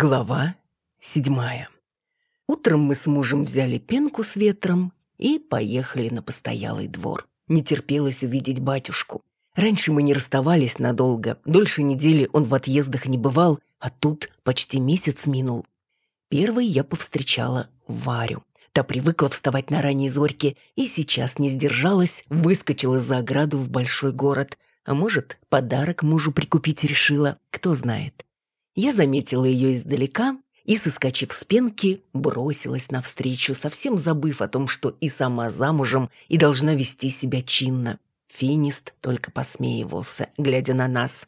Глава седьмая. Утром мы с мужем взяли пенку с ветром и поехали на постоялый двор. Не терпелось увидеть батюшку. Раньше мы не расставались надолго, дольше недели он в отъездах не бывал, а тут почти месяц минул. Первой я повстречала Варю. Та привыкла вставать на ранней зорьке и сейчас не сдержалась, выскочила за ограду в большой город. А может, подарок мужу прикупить решила, кто знает. Я заметила ее издалека и, соскочив с пенки, бросилась навстречу, совсем забыв о том, что и сама замужем, и должна вести себя чинно. Финист только посмеивался, глядя на нас.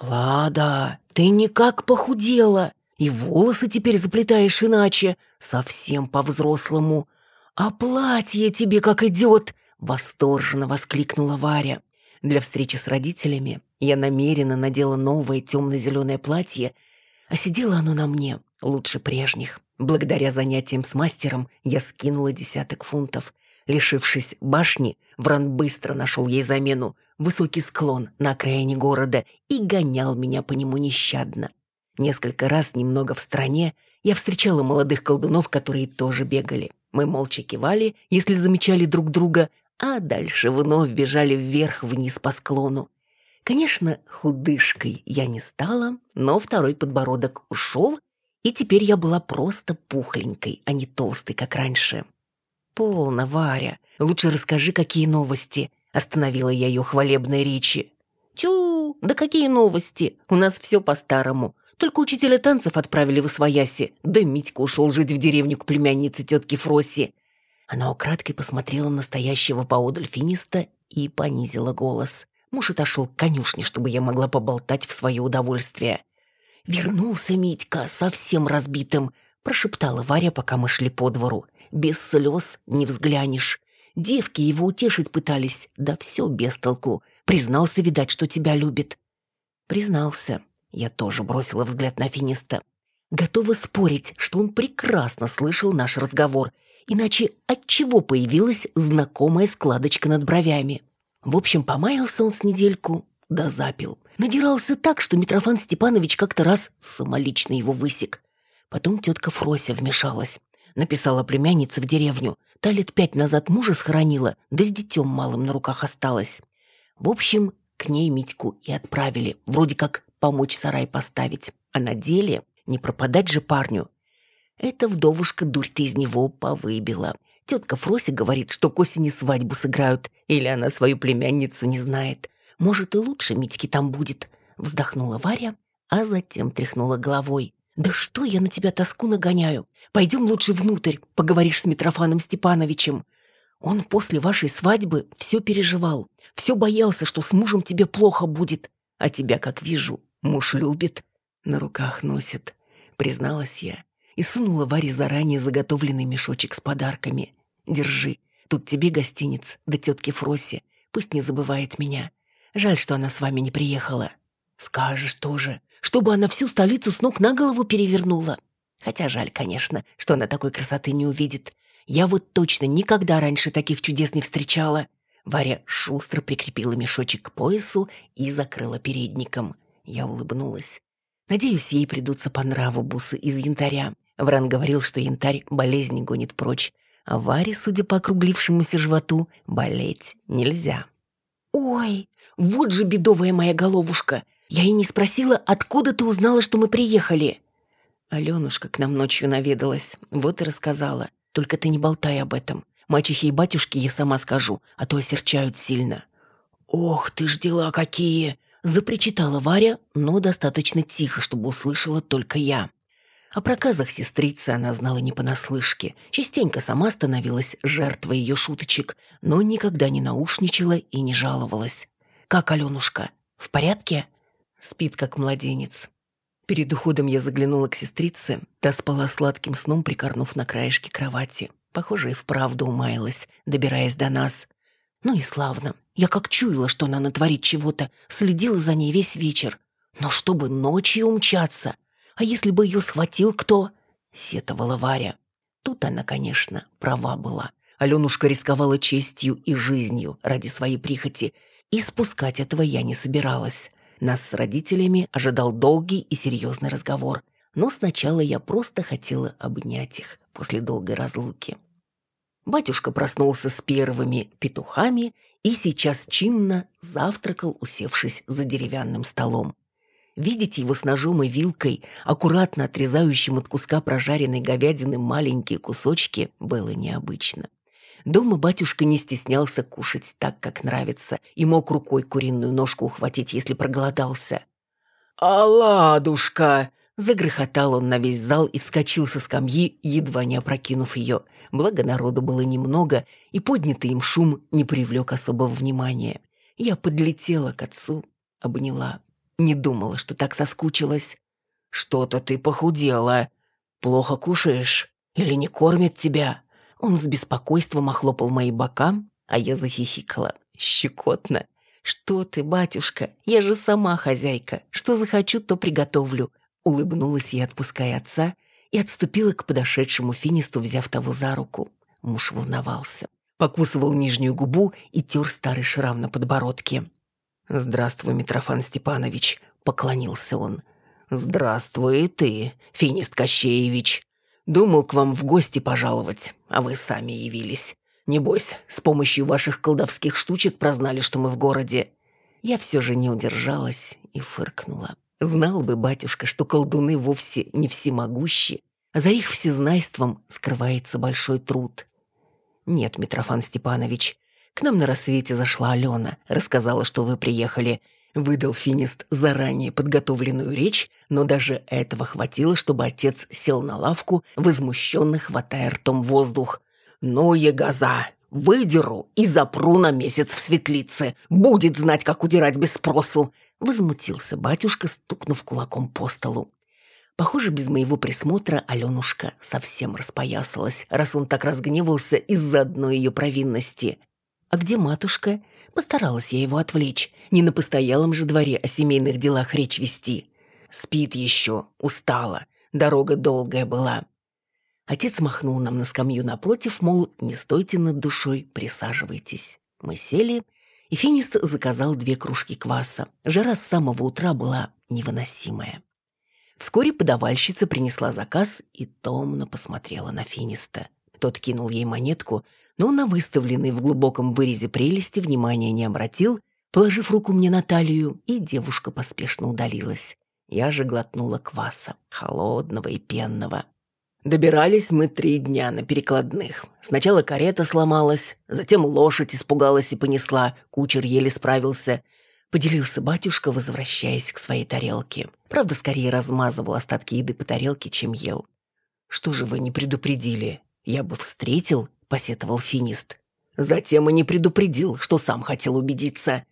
«Лада, ты никак похудела, и волосы теперь заплетаешь иначе, совсем по-взрослому. А платье тебе как идет!» — восторженно воскликнула Варя. Для встречи с родителями я намеренно надела новое темно-зеленое платье, а сидело оно на мне лучше прежних. Благодаря занятиям с мастером я скинула десяток фунтов. Лишившись башни, Вран быстро нашел ей замену, высокий склон на окраине города, и гонял меня по нему нещадно. Несколько раз немного в стороне я встречала молодых колдунов, которые тоже бегали. Мы молча кивали, если замечали друг друга, а дальше вновь бежали вверх-вниз по склону. Конечно, худышкой я не стала, но второй подбородок ушел, и теперь я была просто пухленькой, а не толстой, как раньше. «Полно, Варя. Лучше расскажи, какие новости», — остановила я ее хвалебной речи. «Тю, да какие новости? У нас все по-старому. Только учителя танцев отправили в Освояси, да Митька ушел жить в деревню к племяннице тетки Фроси. Она украдкой посмотрела на стоящего поодаль финиста и понизила голос. Муж отошел к конюшне, чтобы я могла поболтать в свое удовольствие. «Вернулся Митька, совсем разбитым», — прошептала Варя, пока мы шли по двору. «Без слез не взглянешь. Девки его утешить пытались, да все без толку. Признался, видать, что тебя любит». «Признался». Я тоже бросила взгляд на Финиста. Готова спорить, что он прекрасно слышал наш разговор — Иначе от чего появилась знакомая складочка над бровями? В общем, помаялся он с недельку, да запил. Надирался так, что Митрофан Степанович как-то раз самолично его высек. Потом тетка Фрося вмешалась. Написала племяннице в деревню. Та лет пять назад мужа схоронила, да с детем малым на руках осталась. В общем, к ней Митьку и отправили, вроде как помочь сарай поставить. А на деле не пропадать же парню. Эта вдовушка дурь-то из него повыбила. Тетка Фрося говорит, что к осени свадьбу сыграют, или она свою племянницу не знает. Может, и лучше Митьки там будет. Вздохнула Варя, а затем тряхнула головой. «Да что я на тебя тоску нагоняю? Пойдем лучше внутрь, поговоришь с Митрофаном Степановичем. Он после вашей свадьбы все переживал, все боялся, что с мужем тебе плохо будет. А тебя, как вижу, муж любит, на руках носит», — призналась я и сунула Варе заранее заготовленный мешочек с подарками. «Держи, тут тебе гостиниц, да тетке Фросе. Пусть не забывает меня. Жаль, что она с вами не приехала». «Скажешь тоже, чтобы она всю столицу с ног на голову перевернула. Хотя жаль, конечно, что она такой красоты не увидит. Я вот точно никогда раньше таких чудес не встречала». Варя шустро прикрепила мешочек к поясу и закрыла передником. Я улыбнулась. Надеюсь, ей придутся по нраву бусы из янтаря. Вран говорил, что янтарь болезни гонит прочь, а Варе, судя по округлившемуся животу, болеть нельзя. «Ой, вот же бедовая моя головушка! Я и не спросила, откуда ты узнала, что мы приехали?» Аленушка к нам ночью наведалась, вот и рассказала. «Только ты не болтай об этом. Мачехе и батюшке я сама скажу, а то осерчают сильно». «Ох ты ж дела какие!» Запричитала Варя, но достаточно тихо, чтобы услышала только я. О проказах сестрицы она знала не понаслышке. Частенько сама становилась жертвой ее шуточек, но никогда не наушничала и не жаловалась. «Как Аленушка? В порядке?» Спит, как младенец. Перед уходом я заглянула к сестрице. Та спала сладким сном, прикорнув на краешке кровати. Похоже, и вправду умаялась, добираясь до нас. Ну и славно. Я как чуяла, что она натворит чего-то, следила за ней весь вечер. Но чтобы ночью умчаться, а если бы ее схватил кто? Сетовала Варя. Тут она, конечно, права была. Аленушка рисковала честью и жизнью ради своей прихоти, и спускать этого я не собиралась. Нас с родителями ожидал долгий и серьезный разговор. но сначала я просто хотела обнять их после долгой разлуки. Батюшка проснулся с первыми петухами и сейчас чинно завтракал, усевшись за деревянным столом. Видеть его с ножом и вилкой, аккуратно отрезающим от куска прожаренной говядины маленькие кусочки, было необычно. Дома батюшка не стеснялся кушать так, как нравится, и мог рукой куриную ножку ухватить, если проголодался. «Оладушка!» Загрохотал он на весь зал и вскочил со скамьи, едва не опрокинув ее. Благо народу было немного, и поднятый им шум не привлек особого внимания. Я подлетела к отцу, обняла. Не думала, что так соскучилась. «Что-то ты похудела. Плохо кушаешь? Или не кормят тебя?» Он с беспокойством охлопал мои бока, а я захихикала. Щекотно. «Что ты, батюшка? Я же сама хозяйка. Что захочу, то приготовлю. Улыбнулась я, отпуская отца, и отступила к подошедшему финисту, взяв того за руку. Муж волновался. Покусывал нижнюю губу и тер старый шрам на подбородке. «Здравствуй, Митрофан Степанович», — поклонился он. «Здравствуй и ты, Финист Кощеевич. Думал к вам в гости пожаловать, а вы сами явились. Небось, с помощью ваших колдовских штучек прознали, что мы в городе». Я все же не удержалась и фыркнула. Знал бы батюшка, что колдуны вовсе не всемогущи, а за их всезнайством скрывается большой труд. Нет, Митрофан Степанович, к нам на рассвете зашла Алена, рассказала, что вы приехали. Выдал финист заранее подготовленную речь, но даже этого хватило, чтобы отец сел на лавку, возмущенно хватая ртом воздух. «Ну, егоза, выдеру и запру на месяц в светлице. Будет знать, как удирать без спросу. Возмутился батюшка, стукнув кулаком по столу. Похоже, без моего присмотра Аленушка совсем распоясалась, раз он так разгневался из-за одной ее провинности. А где матушка? Постаралась я его отвлечь. Не на постоялом же дворе о семейных делах речь вести. Спит еще, устала. Дорога долгая была. Отец махнул нам на скамью напротив, мол, не стойте над душой, присаживайтесь. Мы сели, и Финист заказал две кружки кваса. Жара с самого утра была невыносимая. Вскоре подавальщица принесла заказ и томно посмотрела на Финиста. Тот кинул ей монетку, но на выставленный в глубоком вырезе прелести внимания не обратил, положив руку мне на талию, и девушка поспешно удалилась. Я же глотнула кваса, холодного и пенного. Добирались мы три дня на перекладных. Сначала карета сломалась, затем лошадь испугалась и понесла, кучер еле справился. Поделился батюшка, возвращаясь к своей тарелке. Правда, скорее размазывал остатки еды по тарелке, чем ел. «Что же вы не предупредили? Я бы встретил», — посетовал финист. Затем и не предупредил, что сам хотел убедиться.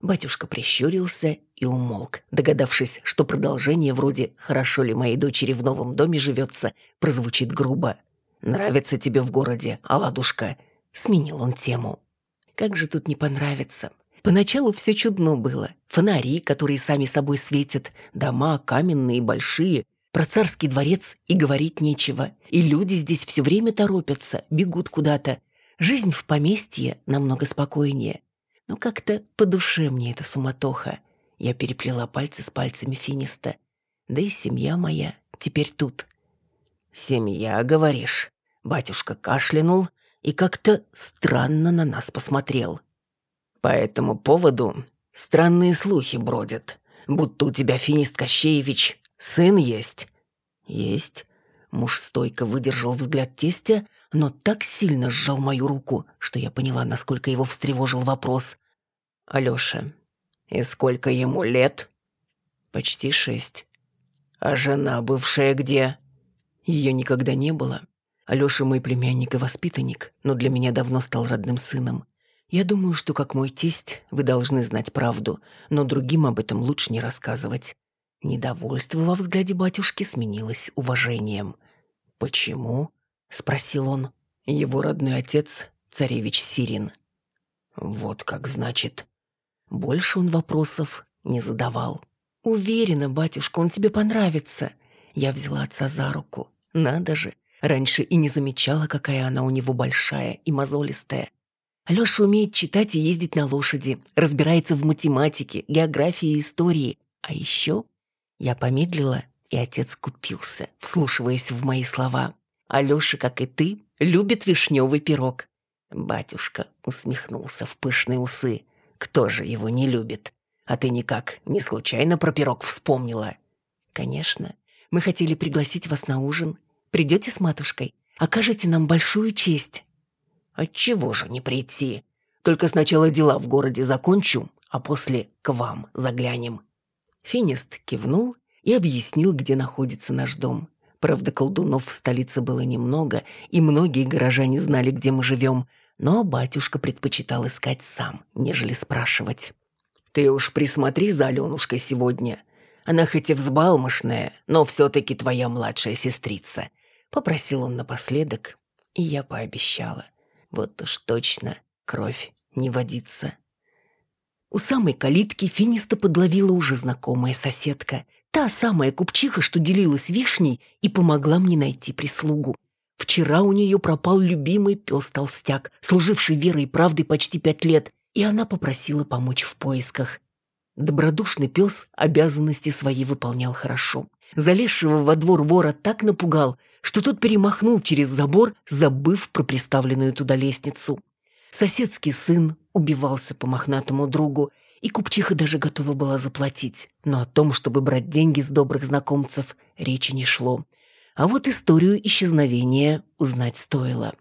Батюшка прищурился и умолк, догадавшись, что продолжение вроде «хорошо ли моей дочери в новом доме живется» прозвучит грубо. «Нравится тебе в городе, Аладушка?» Сменил он тему. «Как же тут не понравится?» Поначалу все чудно было. Фонари, которые сами собой светят, дома каменные, большие, про царский дворец и говорить нечего. И люди здесь все время торопятся, бегут куда-то. Жизнь в поместье намного спокойнее. Но как-то по душе мне эта суматоха. Я переплела пальцы с пальцами Финиста. Да и семья моя теперь тут. «Семья, говоришь?» Батюшка кашлянул и как-то странно на нас посмотрел. «По этому поводу странные слухи бродят, будто у тебя, Финист Кощеевич, сын есть». «Есть». Муж стойко выдержал взгляд тестя, но так сильно сжал мою руку, что я поняла, насколько его встревожил вопрос. «Алёша, и сколько ему лет?» «Почти шесть». «А жена бывшая где?» Ее никогда не было. Алёша мой племянник и воспитанник, но для меня давно стал родным сыном. Я думаю, что, как мой тесть, вы должны знать правду, но другим об этом лучше не рассказывать». Недовольство во взгляде батюшки сменилось уважением. «Почему?» — спросил он. Его родной отец — царевич Сирин. «Вот как значит». Больше он вопросов не задавал. «Уверена, батюшка, он тебе понравится». Я взяла отца за руку. Надо же, раньше и не замечала, какая она у него большая и мозолистая. Алёша умеет читать и ездить на лошади, разбирается в математике, географии и истории. А еще я помедлила И отец купился, вслушиваясь в мои слова. Алёша, как и ты, любит вишневый пирог. Батюшка усмехнулся в пышные усы. Кто же его не любит? А ты никак не случайно про пирог вспомнила? Конечно. Мы хотели пригласить вас на ужин. Придете с матушкой? Окажете нам большую честь. Отчего же не прийти? Только сначала дела в городе закончу, а после к вам заглянем. Финист кивнул и объяснил, где находится наш дом. Правда, колдунов в столице было немного, и многие горожане знали, где мы живем, но батюшка предпочитал искать сам, нежели спрашивать. «Ты уж присмотри за Аленушкой сегодня. Она хоть и взбалмошная, но все-таки твоя младшая сестрица», — попросил он напоследок, и я пообещала. Вот уж точно кровь не водится. У самой калитки Финиста подловила уже знакомая соседка. Та самая купчиха, что делилась вишней и помогла мне найти прислугу. Вчера у нее пропал любимый пес-толстяк, служивший верой и правдой почти пять лет, и она попросила помочь в поисках. Добродушный пес обязанности свои выполнял хорошо. Залезшего во двор вора так напугал, что тот перемахнул через забор, забыв про приставленную туда лестницу. Соседский сын убивался по мохнатому другу, и купчиха даже готова была заплатить. Но о том, чтобы брать деньги с добрых знакомцев, речи не шло. А вот историю исчезновения узнать стоило.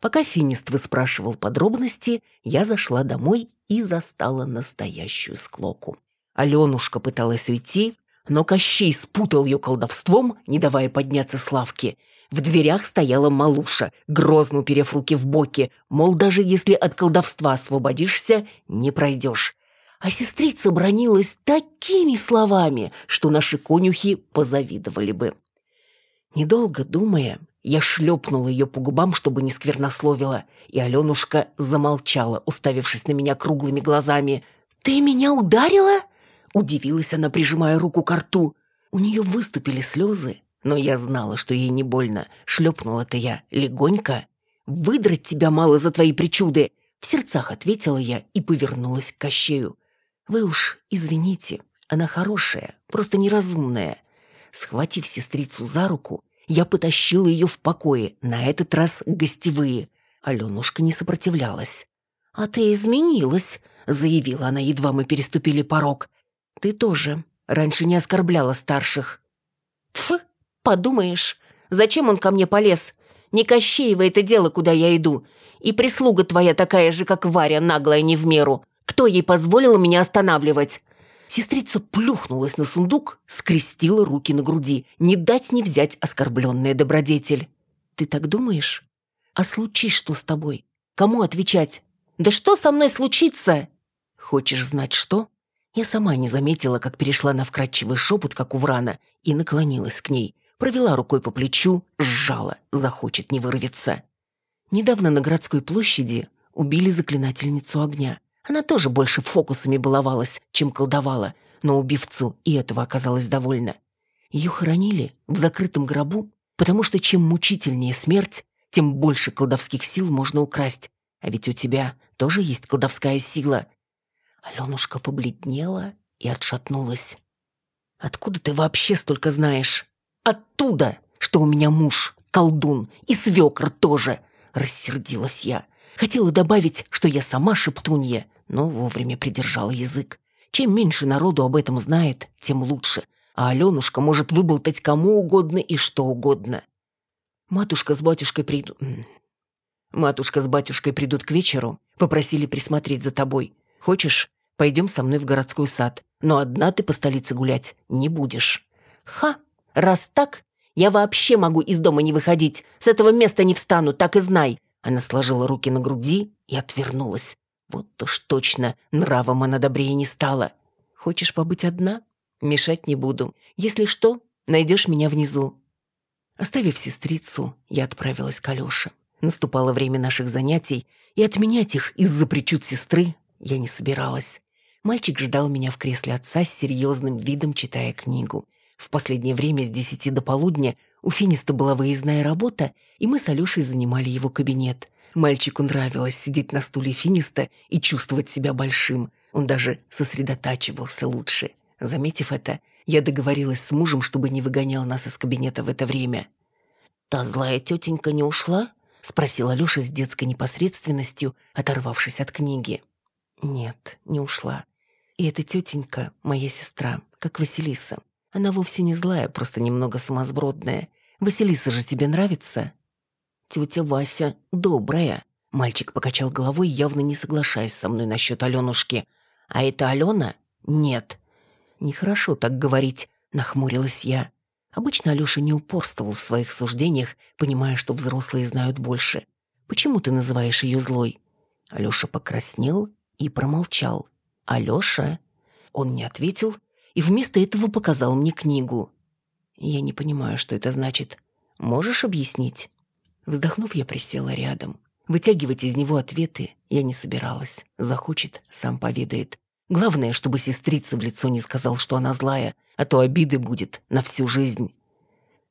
Пока Финист выспрашивал подробности, я зашла домой и застала настоящую склоку. Аленушка пыталась уйти, но Кощей спутал ее колдовством, не давая подняться с лавки – в дверях стояла малуша, грозно уперев руки в боки, мол, даже если от колдовства освободишься, не пройдешь. А сестрица бронилась такими словами, что наши конюхи позавидовали бы. Недолго думая, я шлепнула ее по губам, чтобы не сквернословила, и Аленушка замолчала, уставившись на меня круглыми глазами. «Ты меня ударила?» Удивилась она, прижимая руку к рту. У нее выступили слезы, но я знала, что ей не больно. Шлепнула-то я легонько. «Выдрать тебя мало за твои причуды!» В сердцах ответила я и повернулась к Кощею. «Вы уж извините, она хорошая, просто неразумная». Схватив сестрицу за руку, я потащила ее в покое, на этот раз гостевые. Аленушка не сопротивлялась. «А ты изменилась», — заявила она, едва мы переступили порог. «Ты тоже. Раньше не оскорбляла старших». «Ф, Подумаешь, зачем он ко мне полез? Не Кощеево это дело, куда я иду. И прислуга твоя такая же, как Варя, наглая не в меру. Кто ей позволил меня останавливать?» Сестрица плюхнулась на сундук, скрестила руки на груди. Не дать не взять оскорбленная добродетель. «Ты так думаешь? А случись что с тобой? Кому отвечать? Да что со мной случится?» «Хочешь знать, что?» Я сама не заметила, как перешла на вкрадчивый шепот, как у Врана, и наклонилась к ней провела рукой по плечу, сжала, захочет не вырвется. Недавно на городской площади убили заклинательницу огня. Она тоже больше фокусами баловалась, чем колдовала, но убивцу и этого оказалось довольно. Ее хоронили в закрытом гробу, потому что чем мучительнее смерть, тем больше колдовских сил можно украсть. А ведь у тебя тоже есть колдовская сила. Аленушка побледнела и отшатнулась. «Откуда ты вообще столько знаешь?» Оттуда, что у меня муж, колдун, и свекр тоже. Рассердилась я. Хотела добавить, что я сама шептунья, но вовремя придержала язык. Чем меньше народу об этом знает, тем лучше. А Аленушка может выболтать кому угодно и что угодно. Матушка с батюшкой придут... Матушка с батюшкой придут к вечеру, попросили присмотреть за тобой. Хочешь, пойдем со мной в городской сад, но одна ты по столице гулять не будешь. Ха! Раз так, я вообще могу из дома не выходить. С этого места не встану, так и знай». Она сложила руки на груди и отвернулась. Вот уж точно, нравом она добрее не стала. «Хочешь побыть одна? Мешать не буду. Если что, найдешь меня внизу». Оставив сестрицу, я отправилась к Алёше. Наступало время наших занятий, и отменять их из-за причуд сестры я не собиралась. Мальчик ждал меня в кресле отца с серьезным видом, читая книгу. В последнее время с десяти до полудня у Финиста была выездная работа, и мы с Алешей занимали его кабинет. Мальчику нравилось сидеть на стуле Финиста и чувствовать себя большим. Он даже сосредотачивался лучше. Заметив это, Я договорилась с мужем, чтобы не выгонял нас из кабинета в это время. «Та злая тетенька не ушла?» — спросила Алёша с детской непосредственностью, оторвавшись от книги. «Нет, не ушла. И эта тетенька — моя сестра, как Василиса. Она вовсе не злая, просто немного сумасбродная. Василиса же тебе нравится?» «Тетя Вася добрая», — мальчик покачал головой, явно не соглашаясь со мной насчет Аленушки. «А это Алена? Нет». «Нехорошо так говорить», — нахмурилась я. Обычно Алёша не упорствовал в своих суждениях, понимая, что взрослые знают больше. «Почему ты называешь ее злой?» Алёша покраснел и промолчал. «Алёша?» Он не ответил и вместо этого показал мне книгу. «Я не понимаю, что это значит. Можешь объяснить?» Вздохнув, я присела рядом. Вытягивать из него ответы я не собиралась. Захочет, сам поведает. Главное, чтобы сестрица в лицо не сказал, что она злая, а то обиды будет на всю жизнь.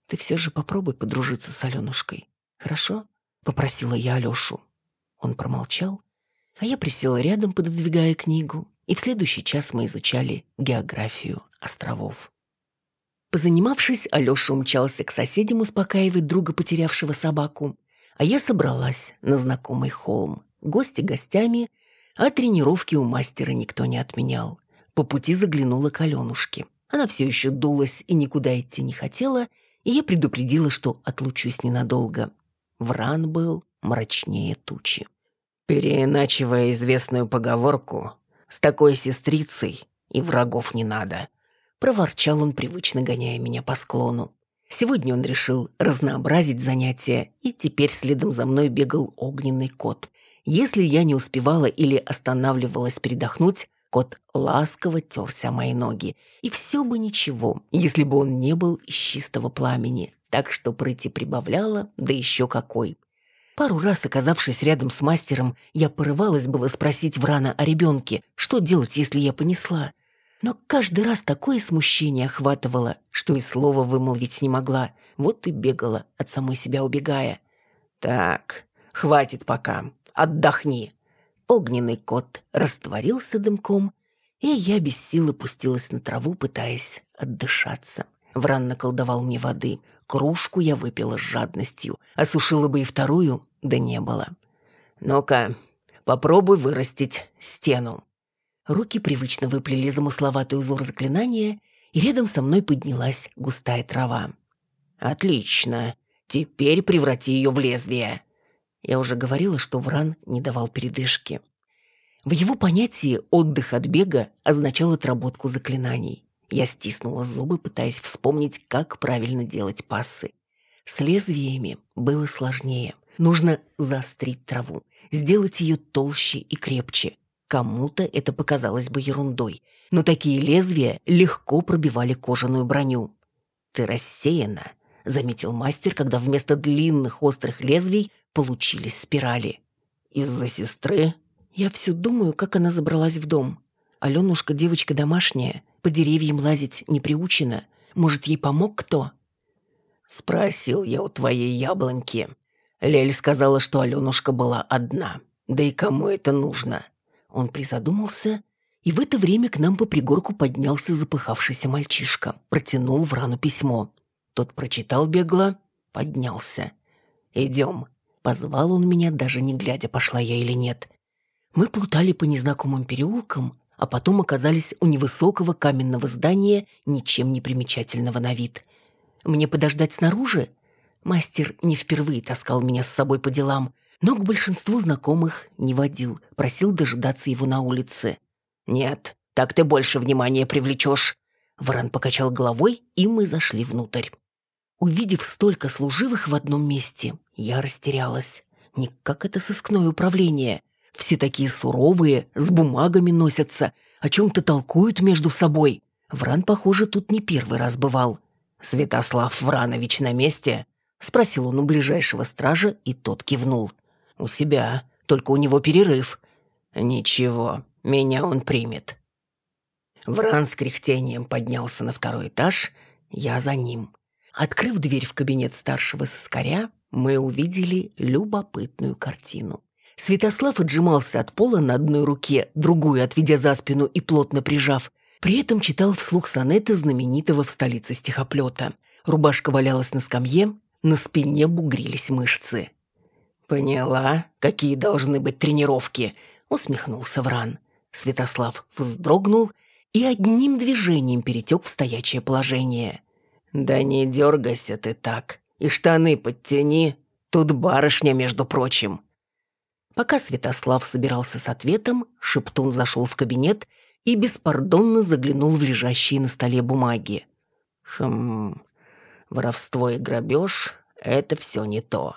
Ты все же попробуй подружиться с Аленушкой. Хорошо? Попросила я Алешу. Он промолчал, а я присела рядом, пододвигая книгу, и в следующий час мы изучали географию островов. Позанимавшись, Алёша умчался к соседям успокаивать друга, потерявшего собаку, а я собралась на знакомый холм. Гости гостями, а тренировки у мастера никто не отменял. По пути заглянула к Алёнушке. Она все еще дулась и никуда идти не хотела, и я предупредила, что отлучусь ненадолго. Вран был мрачнее тучи. Переиначивая известную поговорку, «С такой сестрицей и врагов не надо», проворчал он, привычно гоняя меня по склону. Сегодня он решил разнообразить занятия, и теперь следом за мной бегал огненный кот. Если я не успевала или останавливалась передохнуть, Кот ласково терся мои ноги. И все бы ничего, если бы он не был из чистого пламени. Так что прыти прибавляла, да еще какой. Пару раз, оказавшись рядом с мастером, я порывалась было спросить Врана о ребенке, что делать, если я понесла. Но каждый раз такое смущение охватывало, что и слова вымолвить не могла. Вот и бегала, от самой себя убегая. «Так, хватит пока, отдохни», Огненный кот растворился дымком, и я без силы пустилась на траву, пытаясь отдышаться. Вран наколдовал мне воды. Кружку я выпила с жадностью. Осушила бы и вторую, да не было. «Ну-ка, попробуй вырастить стену». Руки привычно выплели замысловатый узор заклинания, и рядом со мной поднялась густая трава. «Отлично. Теперь преврати ее в лезвие». Я уже говорила, что Вран не давал передышки. В его понятии отдых от бега означал отработку заклинаний. Я стиснула зубы, пытаясь вспомнить, как правильно делать пассы. С лезвиями было сложнее. Нужно заострить траву, сделать ее толще и крепче. Кому-то это показалось бы ерундой, но такие лезвия легко пробивали кожаную броню. «Ты рассеяна», — заметил мастер, когда вместо длинных острых лезвий получились спирали. Из-за сестры? Я все думаю, как она забралась в дом. Аленушка девочка домашняя, по деревьям лазить не приучена. Может, ей помог кто? Спросил я у твоей яблоньки. Лель сказала, что Аленушка была одна. Да и кому это нужно? Он призадумался, и в это время к нам по пригорку поднялся запыхавшийся мальчишка. Протянул в рану письмо. Тот прочитал бегло, поднялся. «Идем, Позвал он меня, даже не глядя, пошла я или нет. Мы плутали по незнакомым переулкам, а потом оказались у невысокого каменного здания, ничем не примечательного на вид. Мне подождать снаружи? Мастер не впервые таскал меня с собой по делам, но к большинству знакомых не водил, просил дожидаться его на улице. «Нет, так ты больше внимания привлечешь». Варан покачал головой, и мы зашли внутрь. Увидев столько служивых в одном месте, я растерялась. Не как это сыскное управление. Все такие суровые, с бумагами носятся, о чем-то толкуют между собой. Вран, похоже, тут не первый раз бывал. «Святослав Вранович на месте?» — спросил он у ближайшего стража, и тот кивнул. «У себя, только у него перерыв». «Ничего, меня он примет». Вран с кряхтением поднялся на второй этаж, я за ним. Открыв дверь в кабинет старшего соскаря, мы увидели любопытную картину. Святослав отжимался от пола на одной руке, другую отведя за спину и плотно прижав. При этом читал вслух сонеты знаменитого в столице стихоплета. Рубашка валялась на скамье, на спине бугрились мышцы. «Поняла, какие должны быть тренировки», — усмехнулся Вран. Святослав вздрогнул и одним движением перетек в стоячее положение. «Да не дергайся ты так, и штаны подтяни, тут барышня, между прочим». Пока Святослав собирался с ответом, Шептун зашел в кабинет и беспардонно заглянул в лежащие на столе бумаги. «Хм, воровство и грабеж — это все не то.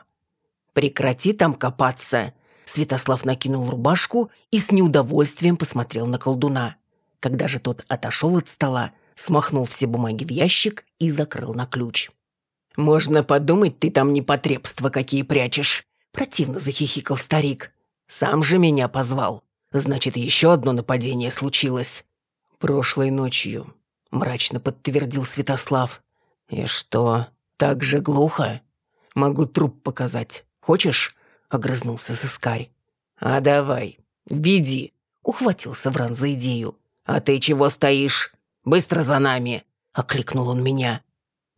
Прекрати там копаться!» Святослав накинул рубашку и с неудовольствием посмотрел на колдуна. Когда же тот отошел от стола, смахнул все бумаги в ящик и закрыл на ключ. «Можно подумать, ты там непотребства какие прячешь!» Противно захихикал старик. «Сам же меня позвал. Значит, еще одно нападение случилось». «Прошлой ночью», — мрачно подтвердил Святослав. «И что, так же глухо? Могу труп показать. Хочешь?» — огрызнулся сыскарь. «А давай, веди», — ухватился Вран за идею. «А ты чего стоишь? Быстро за нами!» — окликнул он меня.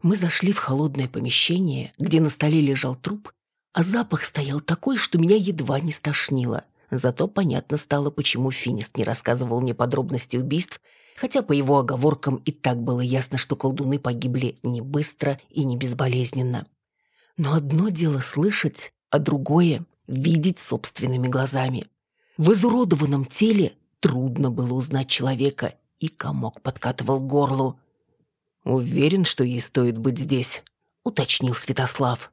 Мы зашли в холодное помещение, где на столе лежал труп, а запах стоял такой, что меня едва не стошнило. Зато понятно стало, почему Финист не рассказывал мне подробности убийств, хотя по его оговоркам и так было ясно, что колдуны погибли не быстро и не безболезненно. Но одно дело слышать, а другое — видеть собственными глазами. В изуродованном теле трудно было узнать человека, и комок подкатывал горлу. «Уверен, что ей стоит быть здесь», — уточнил Святослав.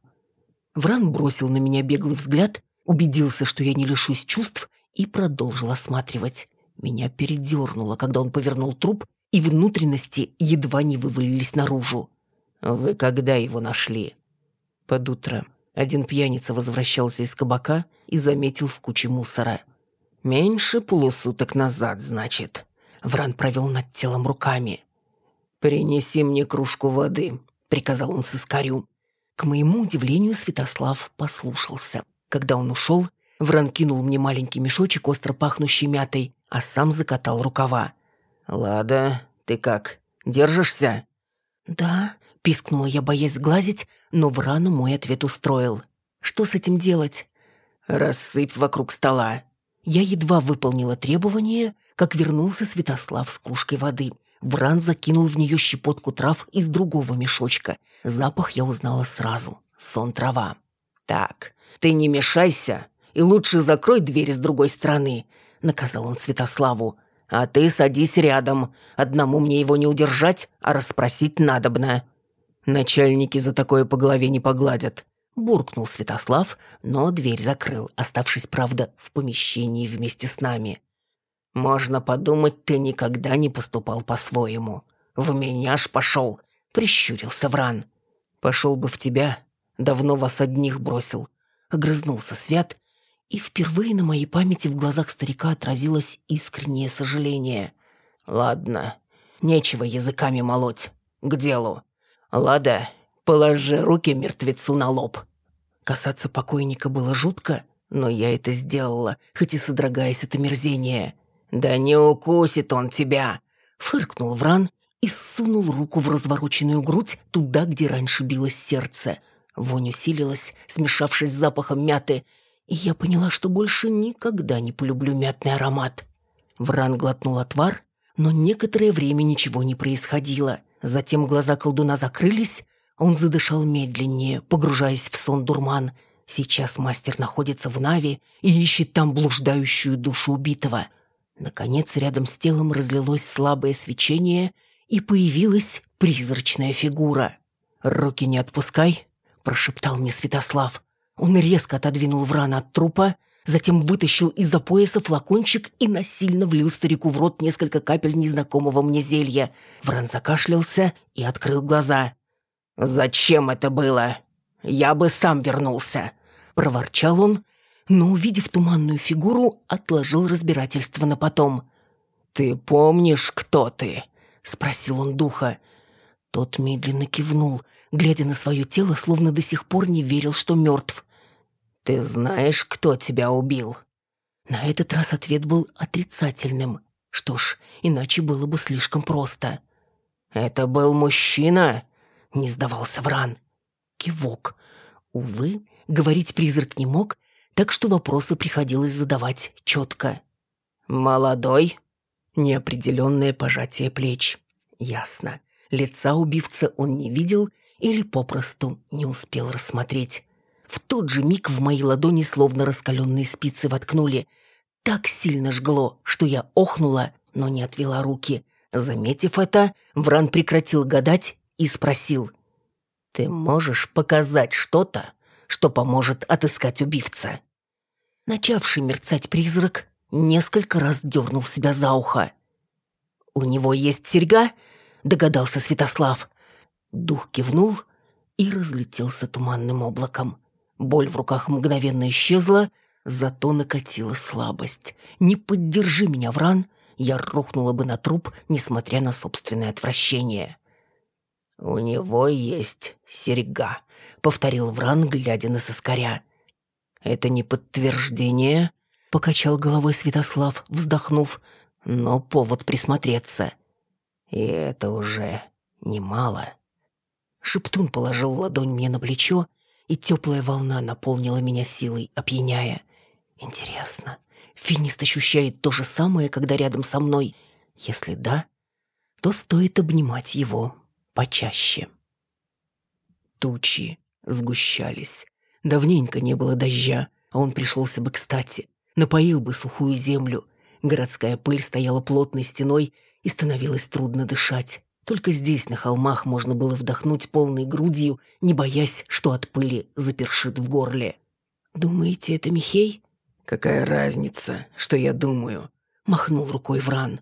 Вран бросил на меня беглый взгляд, убедился, что я не лишусь чувств, и продолжил осматривать. Меня передернуло, когда он повернул труп, и внутренности едва не вывалились наружу. «Вы когда его нашли?» Под утро один пьяница возвращался из кабака и заметил в куче мусора. «Меньше полусуток назад, значит». Вран провел над телом руками. «Принеси мне кружку воды», — приказал он сыскарю. К моему удивлению, Святослав послушался. Когда он ушел, Вран кинул мне маленький мешочек, остро пахнущий мятой, а сам закатал рукава. «Лада, ты как, держишься?» «Да», — пискнула я, боясь сглазить, но Врану мой ответ устроил. «Что с этим делать?» «Рассыпь вокруг стола». Я едва выполнила требование, как вернулся Святослав с кружкой воды. Вран закинул в нее щепотку трав из другого мешочка. Запах я узнала сразу. Сон трава. «Так, ты не мешайся и лучше закрой дверь с другой стороны», — наказал он Святославу. «А ты садись рядом. Одному мне его не удержать, а расспросить надобно». «Начальники за такое по голове не погладят», — буркнул Святослав, но дверь закрыл, оставшись, правда, в помещении вместе с нами. «Можно подумать, ты никогда не поступал по-своему. В меня ж пошел!» — прищурился Вран. «Пошел бы в тебя, давно вас одних бросил», — огрызнулся Свят, и впервые на моей памяти в глазах старика отразилось искреннее сожаление. «Ладно, нечего языками молоть. К делу. Лада, положи руки мертвецу на лоб». Касаться покойника было жутко, но я это сделала, хоть и содрогаясь от омерзения. «Да не укусит он тебя!» — фыркнул Вран и сунул руку в развороченную грудь туда, где раньше билось сердце. Вонь усилилась, смешавшись с запахом мяты, и я поняла, что больше никогда не полюблю мятный аромат. Вран глотнул отвар, но некоторое время ничего не происходило. Затем глаза колдуна закрылись, он задышал медленнее, погружаясь в сон дурман. Сейчас мастер находится в Нави и ищет там блуждающую душу убитого — Наконец, рядом с телом разлилось слабое свечение, и появилась призрачная фигура. «Руки не отпускай», — прошептал мне Святослав. Он резко отодвинул Врана от трупа, затем вытащил из-за пояса флакончик и насильно влил старику в рот несколько капель незнакомого мне зелья. Вран закашлялся и открыл глаза. «Зачем это было? Я бы сам вернулся!» Проворчал он но, увидев туманную фигуру, отложил разбирательство на потом. «Ты помнишь, кто ты?» — спросил он духа. Тот медленно кивнул, глядя на свое тело, словно до сих пор не верил, что мертв. «Ты знаешь, кто тебя убил?» На этот раз ответ был отрицательным. Что ж, иначе было бы слишком просто. «Это был мужчина?» — не сдавался Вран. Кивок. Увы, говорить призрак не мог, так что вопросы приходилось задавать четко. «Молодой?» Неопределенное пожатие плеч. Ясно. Лица убивца он не видел или попросту не успел рассмотреть. В тот же миг в мои ладони словно раскаленные спицы воткнули. Так сильно жгло, что я охнула, но не отвела руки. Заметив это, Вран прекратил гадать и спросил. «Ты можешь показать что-то, что поможет отыскать убивца?» Начавший мерцать призрак несколько раз дернул себя за ухо. «У него есть серьга?» — догадался Святослав. Дух кивнул и разлетелся туманным облаком. Боль в руках мгновенно исчезла, зато накатила слабость. «Не поддержи меня, Вран!» Я рухнула бы на труп, несмотря на собственное отвращение. «У него есть серьга», — повторил Вран, глядя на соскаря. «Это не подтверждение?» — покачал головой Святослав, вздохнув. «Но повод присмотреться». «И это уже немало». Шептун положил ладонь мне на плечо, и теплая волна наполнила меня силой, опьяняя. Интересно, Финист ощущает то же самое, когда рядом со мной? Если да, то стоит обнимать его почаще. Тучи сгущались. Давненько не было дождя, а он пришелся бы кстати. Напоил бы сухую землю. Городская пыль стояла плотной стеной, и становилось трудно дышать. Только здесь, на холмах, можно было вдохнуть полной грудью, не боясь, что от пыли запершит в горле. «Думаете, это Михей?» «Какая разница, что я думаю?» — махнул рукой Вран.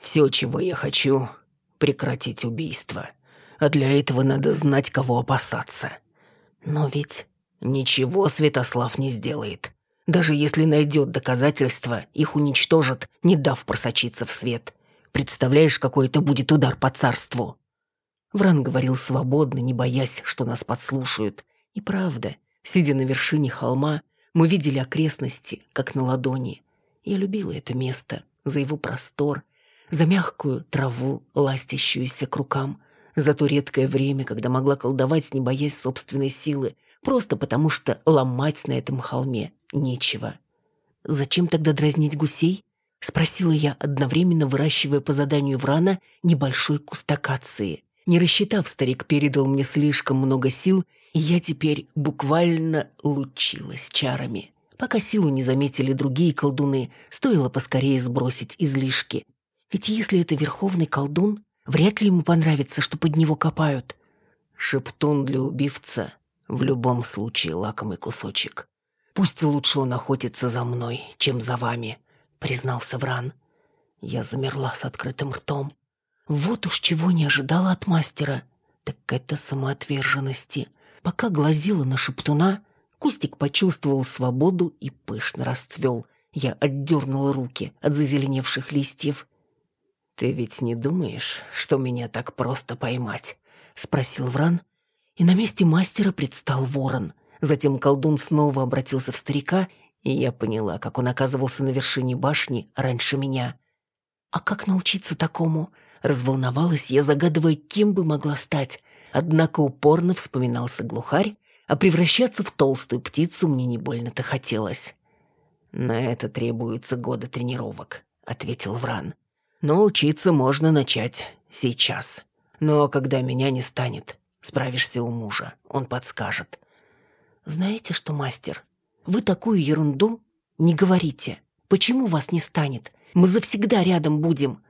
«Все, чего я хочу, прекратить убийство. А для этого надо знать, кого опасаться. Но ведь ничего Святослав не сделает. Даже если найдет доказательства, их уничтожат, не дав просочиться в свет. Представляешь, какой это будет удар по царству?» Вран говорил свободно, не боясь, что нас подслушают. И правда, сидя на вершине холма, мы видели окрестности, как на ладони. Я любила это место за его простор, за мягкую траву, ластящуюся к рукам, за то редкое время, когда могла колдовать, не боясь собственной силы, просто потому что ломать на этом холме нечего. Зачем тогда дразнить гусей? Спросила я, одновременно выращивая по заданию Врана небольшой куст акации. Не рассчитав, старик передал мне слишком много сил, и я теперь буквально лучилась чарами. Пока силу не заметили другие колдуны, стоило поскорее сбросить излишки. Ведь если это верховный колдун, вряд ли ему понравится, что под него копают. Шептун для убивца в любом случае лакомый кусочек. Пусть лучше он охотится за мной, чем за вами, признался Вран. Я замерла с открытым ртом. Вот уж чего не ожидала от мастера. Так это самоотверженности. Пока глазила на шептуна, кустик почувствовал свободу и пышно расцвел. Я отдернула руки от зазеленевших листьев. «Ты ведь не думаешь, что меня так просто поймать?» — спросил Вран. И на месте мастера предстал ворон. Затем колдун снова обратился в старика, и я поняла, как он оказывался на вершине башни раньше меня. «А как научиться такому?» Разволновалась я, загадывая, кем бы могла стать. Однако упорно вспоминался глухарь, а превращаться в толстую птицу мне не больно-то хотелось. «На это требуется годы тренировок», — ответил Вран. «Но учиться можно начать сейчас. Но когда меня не станет, справишься у мужа, он подскажет». «Знаете что, мастер, вы такую ерунду не говорите. Почему вас не станет? Мы завсегда рядом будем.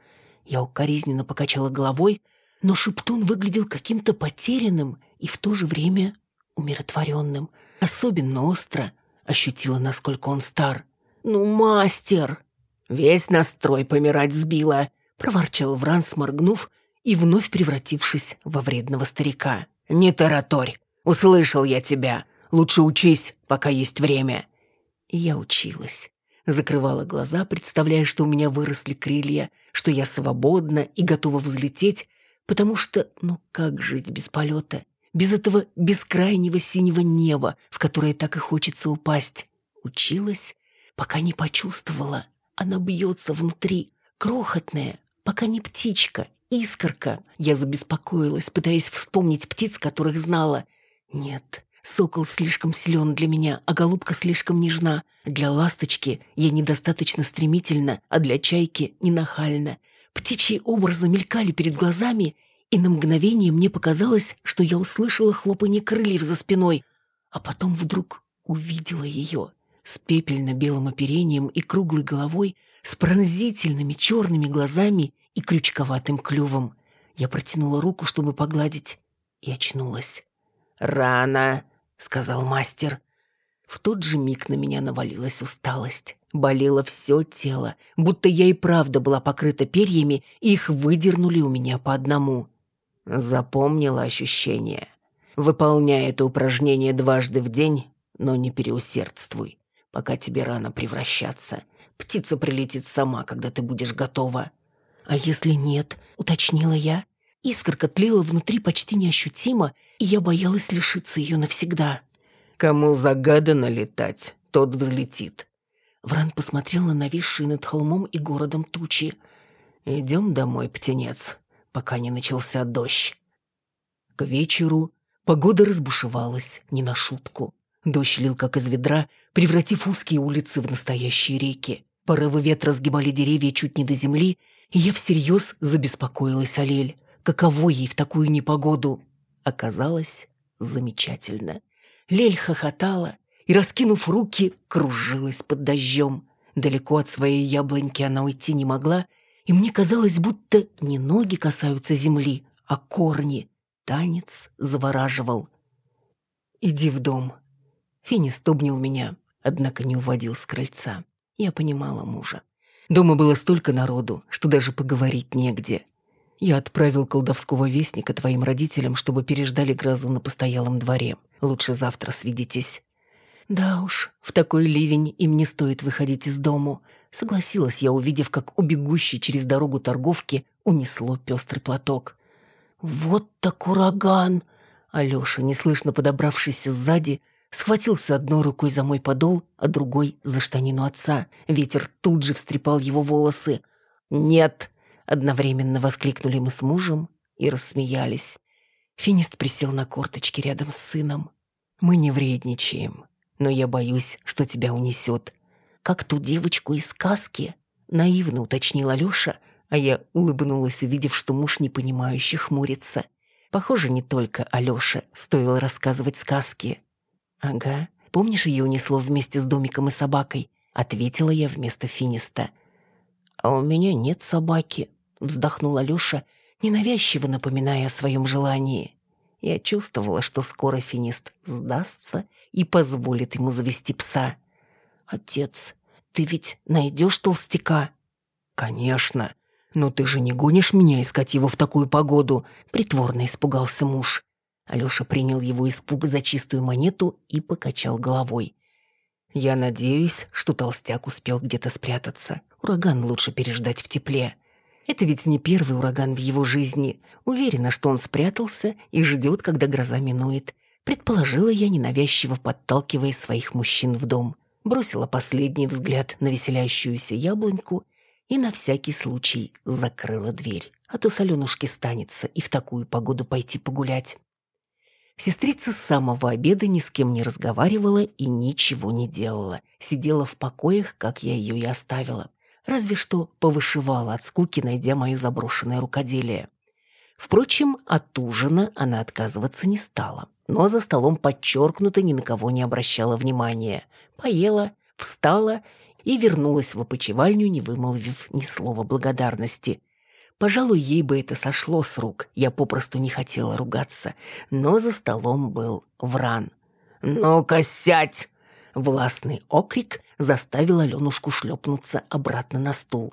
Я укоризненно покачала головой, но Шептун выглядел каким-то потерянным и в то же время умиротворенным. Особенно остро ощутила, насколько он стар. «Ну, мастер!» «Весь настрой помирать сбила!» — проворчал Вран, сморгнув и вновь превратившись во вредного старика. «Не тараторь! Услышал я тебя! Лучше учись, пока есть время!» И я училась закрывала глаза, представляя, что у меня выросли крылья, что я свободна и готова взлететь, потому что, ну как жить без полета, без этого бескрайнего синего неба, в которое так и хочется упасть? Училась, пока не почувствовала. Она бьется внутри, крохотная, пока не птичка, искорка. Я забеспокоилась, пытаясь вспомнить птиц, которых знала. Нет, сокол слишком силен для меня, а голубка слишком нежна. Для ласточки я недостаточно стремительна, а для чайки не нахальна. Птичьи образы мелькали перед глазами, и на мгновение мне показалось, что я услышала хлопанье крыльев за спиной, а потом вдруг увидела ее с пепельно-белым оперением и круглой головой, с пронзительными черными глазами и крючковатым клювом. Я протянула руку, чтобы погладить, и очнулась. «Рано», — сказал мастер. В тот же миг на меня навалилась усталость. Болело все тело, будто я и правда была покрыта перьями, и их выдернули у меня по одному. Запомнила ощущение. Выполняй это упражнение дважды в день, но не переусердствуй, пока тебе рано превращаться. Птица прилетит сама, когда ты будешь готова. А если нет, уточнила я. Искорка тлела внутри почти неощутимо, и я боялась лишиться ее навсегда. Кому загадано летать, тот взлетит. Вран посмотрел на нависшие над холмом и городом тучи. «Идем домой, птенец, пока не начался дождь». К вечеру погода разбушевалась не на шутку. Дождь лил как из ведра, превратив узкие улицы в настоящие реки. Порывы ветра сгибали деревья чуть не до земли, и я всерьез забеспокоилась о Лель. Каково ей в такую непогоду? Оказалось замечательно. Лель хохотала и, раскинув руки, кружилась под дождем. Далеко от своей яблоньки она уйти не могла, и мне казалось, будто не ноги касаются земли, а корни. Танец завораживал. «Иди в дом». Финис обнял меня, однако не уводил с крыльца. Я понимала мужа. Дома было столько народу, что даже поговорить негде. Я отправил колдовского вестника твоим родителям, чтобы переждали грозу на постоялом дворе. Лучше завтра свидитесь». «Да уж, в такой ливень им не стоит выходить из дому», согласилась я, увидев, как у через дорогу торговки унесло пестрый платок. «Вот так ураган!» Алёша, неслышно подобравшийся сзади, схватился одной рукой за мой подол, а другой — за штанину отца. Ветер тут же встрепал его волосы. «Нет!» Одновременно воскликнули мы с мужем и рассмеялись. Финист присел на корточки рядом с сыном. «Мы не вредничаем, но я боюсь, что тебя унесет». «Как ту девочку из сказки?» — наивно уточнил Алёша, а я улыбнулась, увидев, что муж непонимающе хмурится. Похоже, не только Алёше стоило рассказывать сказки. «Ага, помнишь, ее унесло вместе с домиком и собакой?» — ответила я вместо Финиста. «А у меня нет собаки», — вздохнул Алёша, ненавязчиво напоминая о своем желании. Я чувствовала, что скоро Финист сдастся и позволит ему завести пса. «Отец, ты ведь найдешь толстяка?» «Конечно. Но ты же не гонишь меня искать его в такую погоду?» Притворно испугался муж. Алёша принял его испуг за чистую монету и покачал головой. «Я надеюсь, что толстяк успел где-то спрятаться. Ураган лучше переждать в тепле. Это ведь не первый ураган в его жизни. Уверена, что он спрятался и ждет, когда гроза минует. Предположила я, ненавязчиво подталкивая своих мужчин в дом. Бросила последний взгляд на веселящуюся яблоньку и на всякий случай закрыла дверь. А то соленушки станется и в такую погоду пойти погулять. Сестрица с самого обеда ни с кем не разговаривала и ничего не делала. Сидела в покоях, как я ее и оставила разве что повышивала от скуки, найдя мое заброшенное рукоделие. Впрочем, от ужина она отказываться не стала, но за столом подчеркнуто ни на кого не обращала внимания. Поела, встала и вернулась в опочивальню, не вымолвив ни слова благодарности. Пожалуй, ей бы это сошло с рук, я попросту не хотела ругаться, но за столом был Вран. «Ну-ка, сядь!» Властный окрик заставил Аленушку шлепнуться обратно на стул.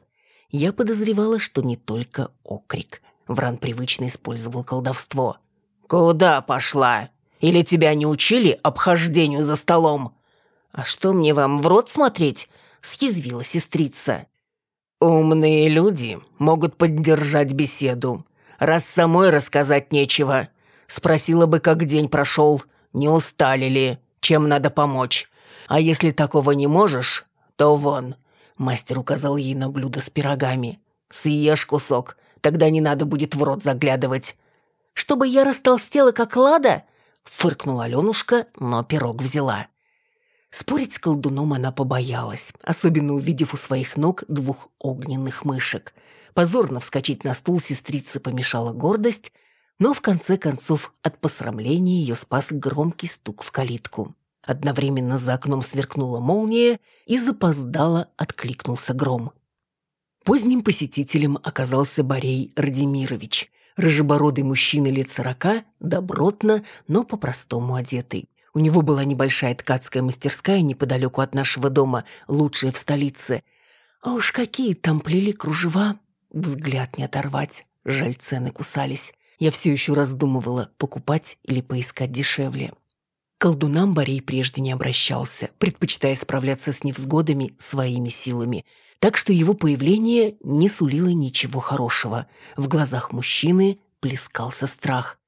Я подозревала, что не только окрик. Вран привычно использовал колдовство. «Куда пошла? Или тебя не учили обхождению за столом?» «А что мне вам в рот смотреть?» — съязвила сестрица. «Умные люди могут поддержать беседу, раз самой рассказать нечего. Спросила бы, как день прошел, не устали ли, чем надо помочь. А если такого не можешь, то вон». Мастер указал ей на блюдо с пирогами. Съешь кусок, тогда не надо будет в рот заглядывать». «Чтобы я растолстела, как лада?» — фыркнула Аленушка, но пирог взяла. Спорить с колдуном она побоялась, особенно увидев у своих ног двух огненных мышек. Позорно вскочить на стул сестрицы помешала гордость, но в конце концов от посрамления ее спас громкий стук в калитку. Одновременно за окном сверкнула молния и запоздало откликнулся гром. Поздним посетителем оказался Борей Радимирович, рыжебородый мужчина лет сорока, добротно, но по-простому одетый. У него была небольшая ткацкая мастерская неподалеку от нашего дома, лучшая в столице. А уж какие там плели кружева, взгляд не оторвать. Жаль, цены кусались. Я все еще раздумывала, покупать или поискать дешевле. Колдунам Борей прежде не обращался, предпочитая справляться с невзгодами своими силами. Так что его появление не сулило ничего хорошего. В глазах мужчины плескался страх.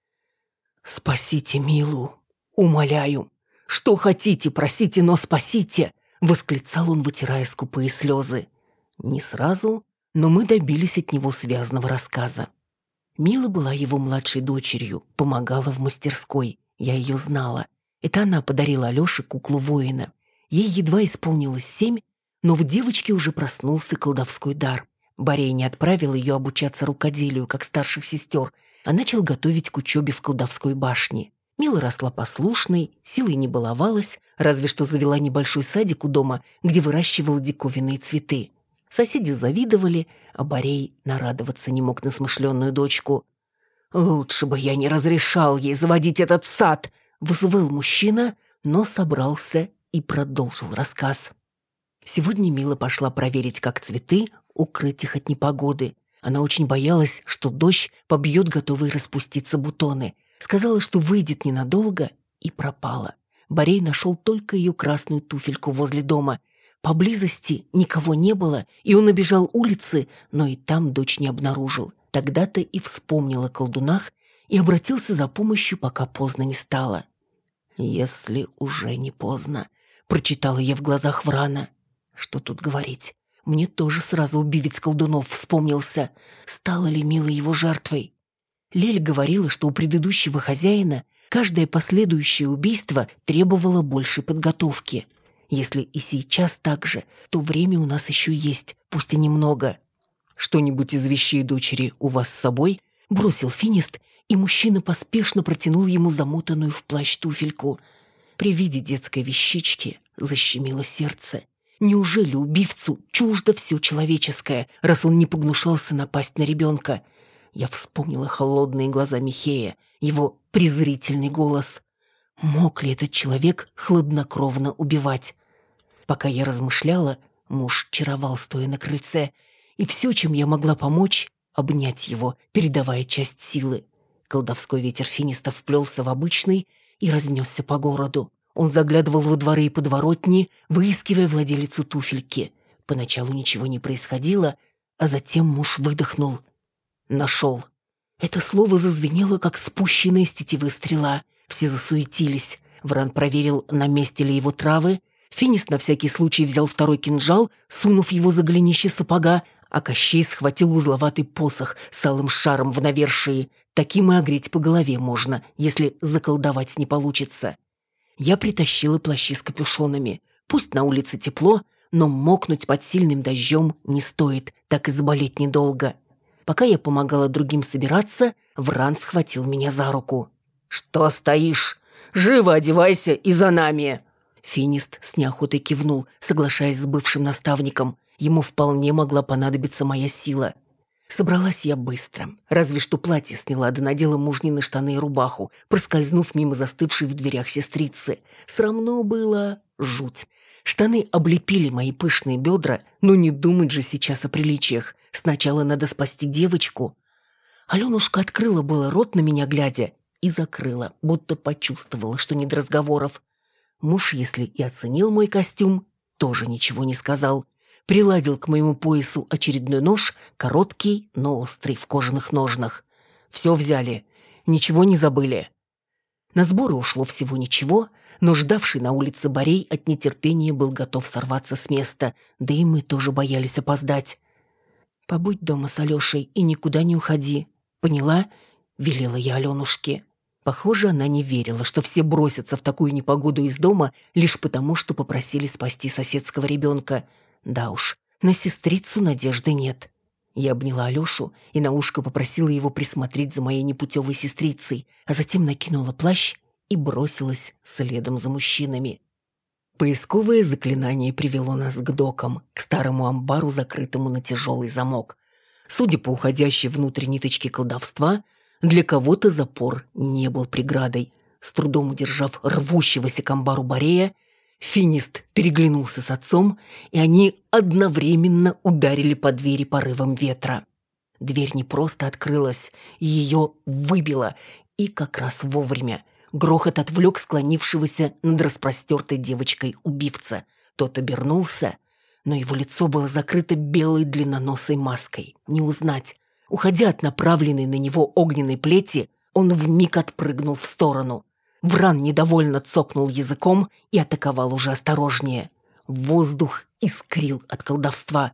«Спасите Милу!» «Умоляю, что хотите, просите, но спасите!» — восклицал он, вытирая скупые слезы. Не сразу, но мы добились от него связанного рассказа. Мила была его младшей дочерью, помогала в мастерской. Я ее знала. Это она подарила Алёше куклу воина. Ей едва исполнилось семь, но в девочке уже проснулся колдовской дар. Борей не отправил ее обучаться рукоделию, как старших сестер, а начал готовить к учебе в колдовской башне. Мила росла послушной, силой не баловалась, разве что завела небольшой садик у дома, где выращивала диковинные цветы. Соседи завидовали, а Борей нарадоваться не мог на смышленную дочку. «Лучше бы я не разрешал ей заводить этот сад!» — взвыл мужчина, но собрался и продолжил рассказ. Сегодня Мила пошла проверить, как цветы укрыть их от непогоды. Она очень боялась, что дождь побьет готовые распуститься бутоны. Сказала, что выйдет ненадолго, и пропала. Борей нашел только ее красную туфельку возле дома. Поблизости никого не было, и он обежал улицы, но и там дочь не обнаружил. Тогда-то и вспомнил о колдунах и обратился за помощью, пока поздно не стало. «Если уже не поздно», — прочитала я в глазах Врана. «Что тут говорить? Мне тоже сразу убивец колдунов вспомнился. Стала ли Мила его жертвой? Лель говорила, что у предыдущего хозяина каждое последующее убийство требовало большей подготовки. Если и сейчас так же, то время у нас еще есть, пусть и немного. «Что-нибудь из вещей дочери у вас с собой?» Бросил финист, и мужчина поспешно протянул ему замотанную в плащ туфельку. При виде детской вещички защемило сердце. Неужели убивцу чуждо все человеческое, раз он не погнушался напасть на ребенка? Я вспомнила холодные глаза Михея, его презрительный голос. Мог ли этот человек хладнокровно убивать? Пока я размышляла, муж чаровал, стоя на крыльце, и все, чем я могла помочь, обнять его, передавая часть силы. Колдовской ветер финиста вплелся в обычный и разнесся по городу. Он заглядывал во дворы и подворотни, выискивая владелицу туфельки. Поначалу ничего не происходило, а затем муж выдохнул. Нашел. Это слово зазвенело, как спущенная с тетивы стрела. Все засуетились. Вран проверил, на месте ли его травы. Финис на всякий случай взял второй кинжал, сунув его за голенище сапога, а Кощей схватил узловатый посох с алым шаром в навершии. Таким и огреть по голове можно, если заколдовать не получится. Я притащила плащи с капюшонами. Пусть на улице тепло, но мокнуть под сильным дождем не стоит, так и заболеть недолго. Пока я помогала другим собираться, Вран схватил меня за руку. «Что стоишь? Живо одевайся и за нами!» Финист с неохотой кивнул, соглашаясь с бывшим наставником. Ему вполне могла понадобиться моя сила. Собралась я быстро. Разве что платье сняла, да надела мужнины штаны и рубаху, проскользнув мимо застывшей в дверях сестрицы. Срамно было жуть. Штаны облепили мои пышные бедра, но не думать же сейчас о приличиях. Сначала надо спасти девочку. Аленушка открыла было рот на меня глядя и закрыла, будто почувствовала, что не до разговоров. Муж, если и оценил мой костюм, тоже ничего не сказал. Приладил к моему поясу очередной нож, короткий, но острый, в кожаных ножнах. Все взяли, ничего не забыли. На сборы ушло всего ничего — но ждавший на улице Борей от нетерпения был готов сорваться с места, да и мы тоже боялись опоздать. «Побудь дома с Алешей и никуда не уходи. Поняла?» — велела я Аленушке. Похоже, она не верила, что все бросятся в такую непогоду из дома лишь потому, что попросили спасти соседского ребенка. Да уж, на сестрицу надежды нет. Я обняла Алешу и на ушко попросила его присмотреть за моей непутевой сестрицей, а затем накинула плащ и бросилась следом за мужчинами. Поисковое заклинание привело нас к докам, к старому амбару, закрытому на тяжелый замок. Судя по уходящей внутрь ниточке колдовства, для кого-то запор не был преградой. С трудом удержав рвущегося к амбару Борея, Финист переглянулся с отцом, и они одновременно ударили по двери порывом ветра. Дверь не просто открылась, ее выбило, и как раз вовремя. Грохот отвлек склонившегося над распростертой девочкой убивца. Тот обернулся, но его лицо было закрыто белой длинноносой маской. Не узнать. Уходя от направленной на него огненной плети, он вмиг отпрыгнул в сторону. Вран недовольно цокнул языком и атаковал уже осторожнее. Воздух искрил от колдовства.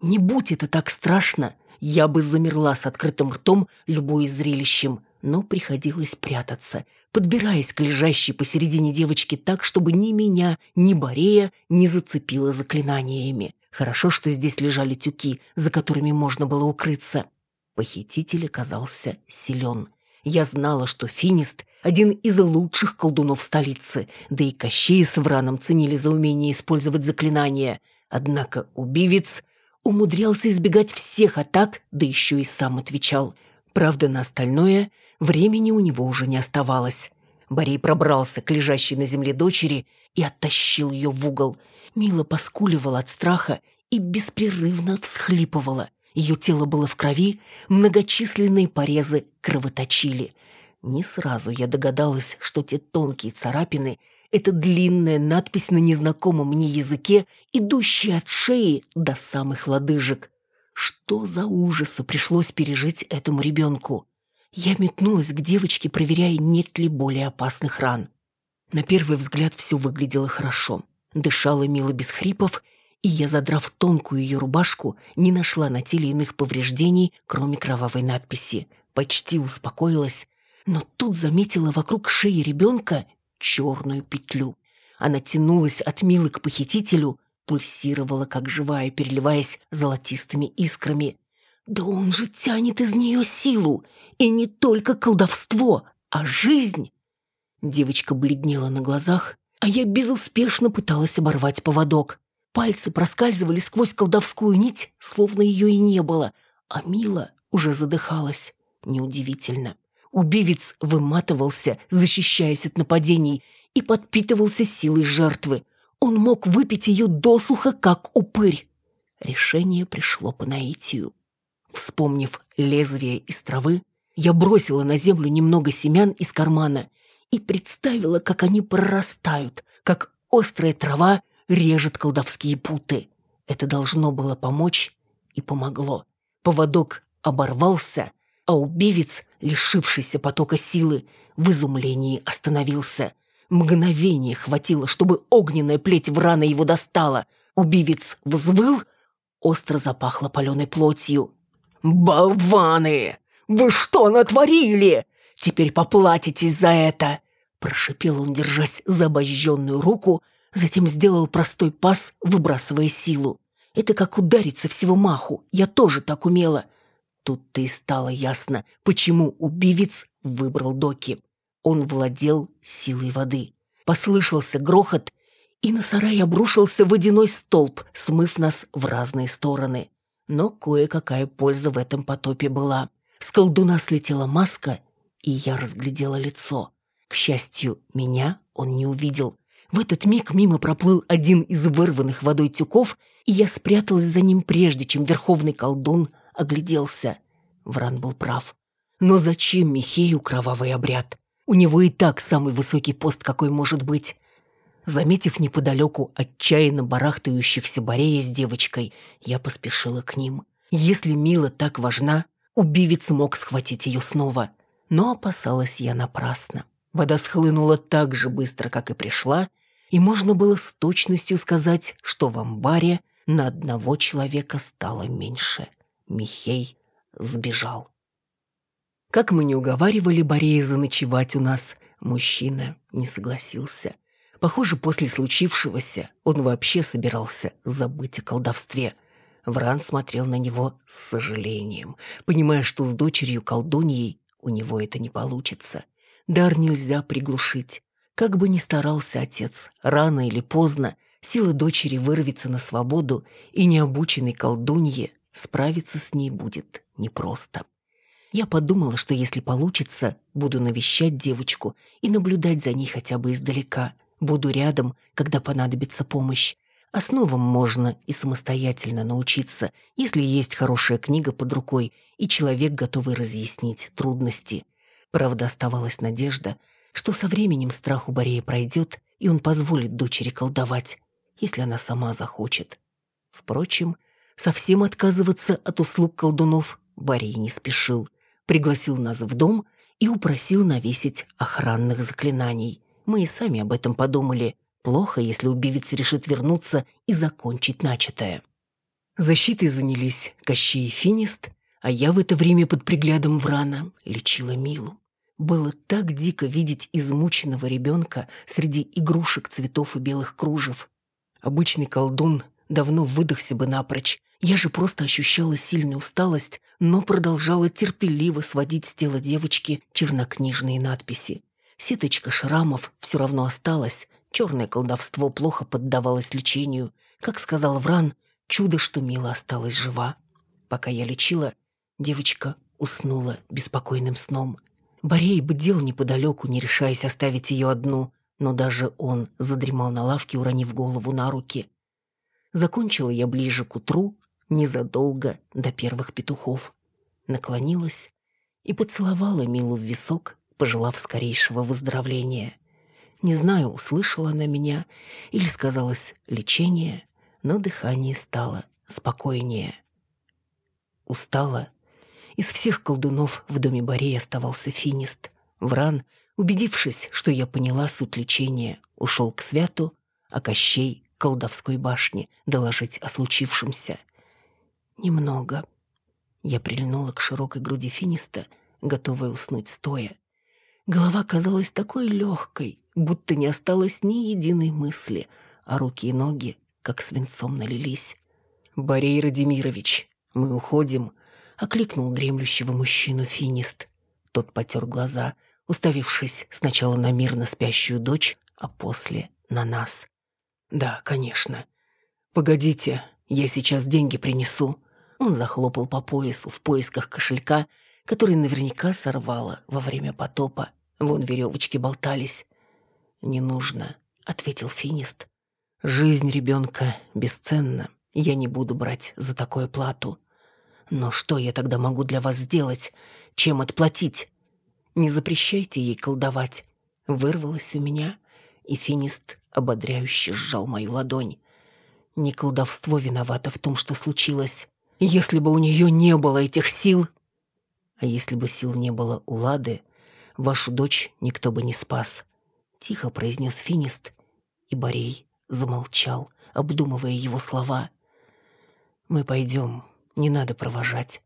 Не будь это так страшно, я бы замерла с открытым ртом, любой зрелищем, но приходилось прятаться, подбираясь к лежащей посередине девочки так, чтобы ни меня, ни Борея не зацепило заклинаниями. Хорошо, что здесь лежали тюки, за которыми можно было укрыться. Похититель оказался силен. Я знала, что Финист — один из лучших колдунов столицы, да и Кощей с Враном ценили за умение использовать заклинания. Однако убивец умудрялся избегать всех атак, да еще и сам отвечал. Правда, на остальное времени у него уже не оставалось. Борей пробрался к лежащей на земле дочери и оттащил ее в угол. Мила поскуливала от страха и беспрерывно всхлипывала. Ее тело было в крови, многочисленные порезы кровоточили. Не сразу я догадалась, что те тонкие царапины — это длинная надпись на незнакомом мне языке, идущая от шеи до самых лодыжек. Что за ужасы пришлось пережить этому ребенку? Я метнулась к девочке, проверяя, нет ли более опасных ран. На первый взгляд все выглядело хорошо. Дышала Мила без хрипов — и я, задрав тонкую ее рубашку, не нашла на теле иных повреждений, кроме кровавой надписи. Почти успокоилась, но тут заметила вокруг шеи ребенка черную петлю. Она тянулась от Милы к похитителю, пульсировала, как живая, переливаясь золотистыми искрами. «Да он же тянет из нее силу! И не только колдовство, а жизнь!» Девочка бледнела на глазах, а я безуспешно пыталась оборвать поводок. Пальцы проскальзывали сквозь колдовскую нить, словно ее и не было, а Мила уже задыхалась. Неудивительно. Убивец выматывался, защищаясь от нападений, и подпитывался силой жертвы. Он мог выпить ее досуха, как упырь. Решение пришло по наитию. Вспомнив лезвие из травы, я бросила на землю немного семян из кармана и представила, как они прорастают, как острая трава режет колдовские путы. Это должно было помочь и помогло. Поводок оборвался, а убивец, лишившийся потока силы, в изумлении остановился. Мгновение хватило, чтобы огненная плеть врана его достала. Убивец взвыл, остро запахло паленой плотью. «Болваны! Вы что натворили? Теперь поплатитесь за это!» Прошипел он, держась за обожженную руку, Затем сделал простой пас, выбрасывая силу. Это как удариться всего маху. Я тоже так умела. Тут-то и стало ясно, почему убивец выбрал Доки. Он владел силой воды. Послышался грохот, и на сарай обрушился водяной столб, смыв нас в разные стороны. Но кое-какая польза в этом потопе была. С колдуна слетела маска, и я разглядела лицо. К счастью, меня он не увидел. В этот миг мимо проплыл один из вырванных водой тюков, и я спряталась за ним прежде, чем верховный колдун огляделся. Вран был прав. Но зачем Михею кровавый обряд? У него и так самый высокий пост, какой может быть. Заметив неподалеку отчаянно барахтающихся Борея с девочкой, я поспешила к ним. Если Мила так важна, убивец мог схватить ее снова. Но опасалась я напрасно. Вода схлынула так же быстро, как и пришла, и можно было с точностью сказать, что в амбаре на одного человека стало меньше. Михей сбежал. Как мы не уговаривали Борея заночевать у нас, мужчина не согласился. Похоже, после случившегося он вообще собирался забыть о колдовстве. Вран смотрел на него с сожалением, понимая, что с дочерью колдуньей у него это не получится. Дар нельзя приглушить. Как бы ни старался отец, рано или поздно сила дочери вырвется на свободу, и необученной колдунье справиться с ней будет непросто. Я подумала, что если получится, буду навещать девочку и наблюдать за ней хотя бы издалека. Буду рядом, когда понадобится помощь. Основам можно и самостоятельно научиться, если есть хорошая книга под рукой и человек, готовый разъяснить трудности. Правда, оставалась надежда, что со временем страх у Борея пройдет, и он позволит дочери колдовать, если она сама захочет. Впрочем, совсем отказываться от услуг колдунов Борей не спешил пригласил нас в дом и упросил навесить охранных заклинаний. Мы и сами об этом подумали. Плохо, если убивец решит вернуться и закончить начатое. Защитой занялись Кощей и Финист, а я в это время под приглядом Врана лечила Милу. Было так дико видеть измученного ребенка среди игрушек, цветов и белых кружев. Обычный колдун давно выдохся бы напрочь, я же просто ощущала сильную усталость, но продолжала терпеливо сводить с тела девочки чернокнижные надписи. Сеточка шрамов все равно осталась, черное колдовство плохо поддавалось лечению. Как сказал Вран, чудо, что Мила осталась жива. Пока я лечила, девочка уснула беспокойным сном. Борей бдел неподалеку, не решаясь оставить ее одну, но даже он задремал на лавке, уронив голову на руки. Закончила я ближе к утру, незадолго до первых петухов. Наклонилась и поцеловала Милу в висок, пожелав скорейшего выздоровления. Не знаю, услышала она меня или сказалось лечение, но дыхание стало спокойнее. Устала. Из всех колдунов в доме Борей оставался финист. Вран, убедившись, что я поняла суть лечения, ушел к святу, а Кощей — колдовской башне доложить о случившемся. Немного. Я прильнула к широкой груди Финиста, готовая уснуть стоя. Голова казалась такой легкой, будто не осталось ни единой мысли, а руки и ноги как свинцом налились. «Борей Радимирович, мы уходим», — окликнул дремлющего мужчину Финист. Тот потер глаза, уставившись сначала на мирно спящую дочь, а после на нас. «Да, конечно. Погодите, я сейчас деньги принесу», он захлопал по поясу в поисках кошелька, который наверняка сорвало во время потопа. Вон веревочки болтались. «Не нужно», — ответил Финист. «Жизнь ребенка бесценна. Я не буду брать за такое плату. Но что я тогда могу для вас сделать? Чем отплатить? Не запрещайте ей колдовать». Вырвалось у меня, и Финист ободряюще сжал мою ладонь. Не колдовство виновато в том, что случилось. Если бы у нее не было этих сил... А если бы сил не было у Лады, вашу дочь никто бы не спас. Тихо произнес Финист, и Борей замолчал, обдумывая его слова. «Мы пойдем, не надо провожать».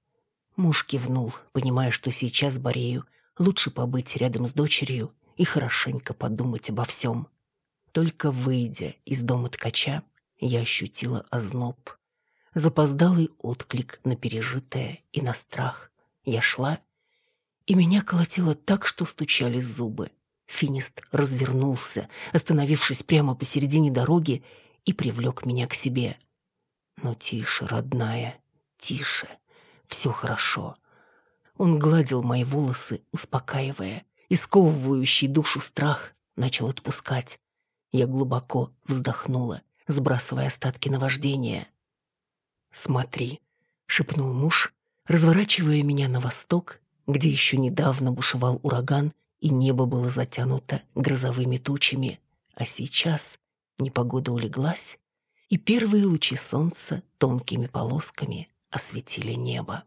Муж кивнул, понимая, что сейчас Борею лучше побыть рядом с дочерью и хорошенько подумать обо всем. Только выйдя из дома ткача, я ощутила озноб запоздалый отклик на пережитое и на страх. Я шла, и меня колотило так, что стучали зубы. Финист развернулся, остановившись прямо посередине дороги, и привлек меня к себе. «Ну, тише, родная, тише, все хорошо». Он гладил мои волосы, успокаивая, и сковывающий душу страх начал отпускать. Я глубоко вздохнула, сбрасывая остатки наваждения. «Смотри», — шепнул муж, разворачивая меня на восток, где еще недавно бушевал ураган, и небо было затянуто грозовыми тучами. А сейчас непогода улеглась, и первые лучи солнца тонкими полосками осветили небо.